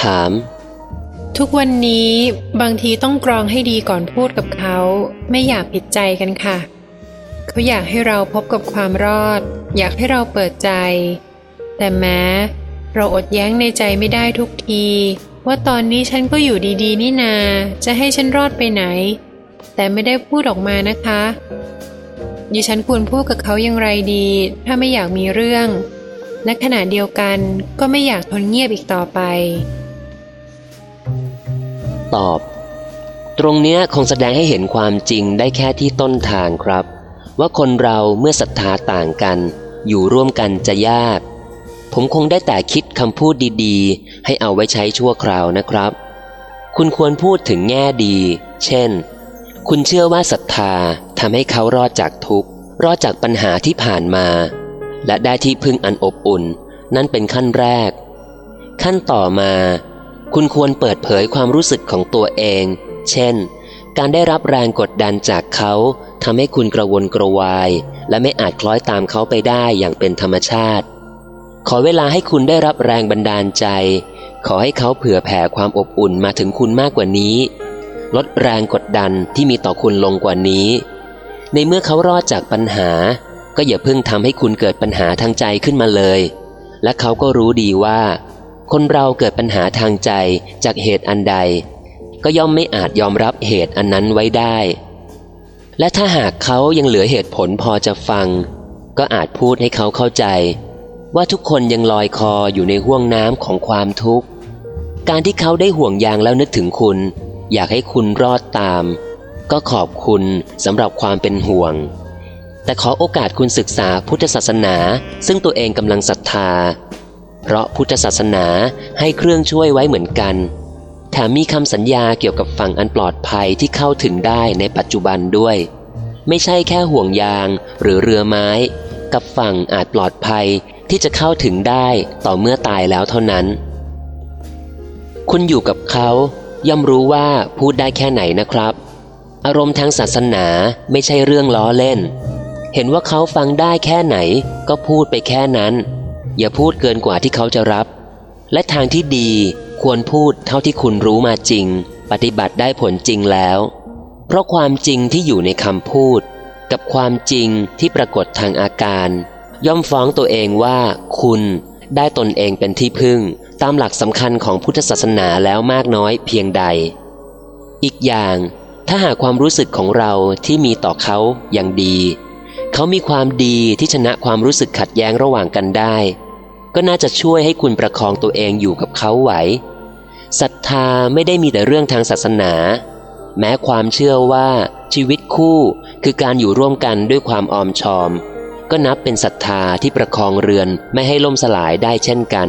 ถาม ทุกวันนี้บางทีต้องกรองให้ดีก่อนพูดกับเขา ไม่อยากผิดใจกันค่ะ เขาอยากให้เราพบกับความรอด อยากให้เราเปิดใจ แต่แม้เราอดแย้งในใจไม่ได้ทุกที ว่าตอนนี้ฉันก็อยู่ดีๆ นี่นา จะให้ฉันรอดไปไหน แต่ไม่ได้พูดออกมานะคะดิฉันควรพูดกับเขาอย่างไรดี ถ้าไม่อยากมีเรื่อง และขณะเดียวกันก็ไม่อยากทนเงียบอีกต่อไป ตอบ ตรงเนี้ยคงแสดงให้เห็นความจริงได้แค่ที่ต้นทางครับ ว่าคนเราเมื่อศรัทธาต่างกัน อยู่ร่วมกันจะยาก ผมคงได้แต่คิดคำพูดดีๆ ให้เอาไว้ใช้ชั่วคราวนะครับ คุณควรพูดถึงแง่ดี เช่น คุณเชื่อว่าศรัทธาทำให้เขารอดจากทุกข์รอดจากปัญหาที่ผ่านมา และได้ที่พึ่งอันอบอุ่น นั่นเป็นขั้นแรก ขั้นต่อมา คุณควรเปิดเผยความรู้สึกของตัวเอง เช่น การได้รับแรงกดดันจากเขาทำให้คุณกระวนกระวาย และไม่อาจคล้อยตามเขาไปได้อย่างเป็นธรรมชาติ ขอเวลาให้คุณได้รับแรงบันดาลใจ ขอให้เขาเผื่อแผ่ความอบอุ่นมาถึงคุณมากกว่านี้ ลดแรงกดดันที่มีต่อคุณลงกว่านี้ ในเมื่อเขารอดจากปัญหา ก็อย่าเพิ่งทำให้คุณเกิดปัญหาทางใจขึ้นมาเลย และเขาก็รู้ดีว่า คนเราเกิดปัญหาทางใจจากเหตุอันใด ก็ย่อมไม่อาจยอมรับเหตุอันนั้นไว้ได้ และถ้าหากเขายังเหลือเหตุผลพอจะฟัง ก็อาจพูดให้เขาเข้าใจ ว่าทุกคนยังลอยคออยู่ในห่วงน้ำของความทุกข์ การที่เขาได้ห่วงยางแล้วนึกถึงคุณ อยากให้คุณรอดตาม ก็ขอบคุณสำหรับความเป็นห่วง แต่ขอโอกาสคุณศึกษาพุทธศาสนา ซึ่งตัวเองกำลังศรัทธา เพราะพุทธศาสนาให้เครื่องช่วยไว้เหมือนกัน แถมมีคำสัญญาเกี่ยวกับฝั่งอันปลอดภัยที่เข้าถึงได้ในปัจจุบันด้วย ไม่ใช่แค่ห่วงยางหรือเรือไม้ กับฝั่งอาจปลอดภัยที่จะเข้าถึงได้ต่อเมื่อตายแล้วเท่านั้น คุณอยู่กับเขาย่อมรู้ว่าพูดได้แค่ไหนนะครับ อารมณ์ทางศาสนาไม่ใช่เรื่องล้อเล่น เห็นว่าเขาฟังได้แค่ไหนก็พูดไปแค่นั้น อย่าพูดเกินกว่าที่เขาจะรับ และทางที่ดีควรพูดเท่าที่คุณรู้มาจริง ปฏิบัติได้ผลจริงแล้ว เพราะความจริงที่อยู่ในคำพูด กับความจริงที่ปรากฏทางอาการ ย่อมฟ้องตัวเองว่า คุณได้ตนเองเป็นที่พึ่ง ตามหลักสำคัญของพุทธศาสนาแล้วมากน้อยเพียงใด อีกอย่าง ถ้าหากความรู้สึกของเราที่มีต่อเขาอย่างดี เขามีความดีที่ชนะความรู้สึกขัดแย้งระหว่างกันได้ ก็น่าจะช่วยให้คุณประคองตัวเองอยู่กับเขาไหวศรัทธาไม่ได้มีแต่เรื่องทางศาสนา แม้ความเชื่อว่าชีวิตคู่คือการอยู่ร่วมกันด้วยความออมชอม ก็นับเป็นศรัทธาที่ประคองเรือนไม่ให้ล่มสลายได้เช่นกัน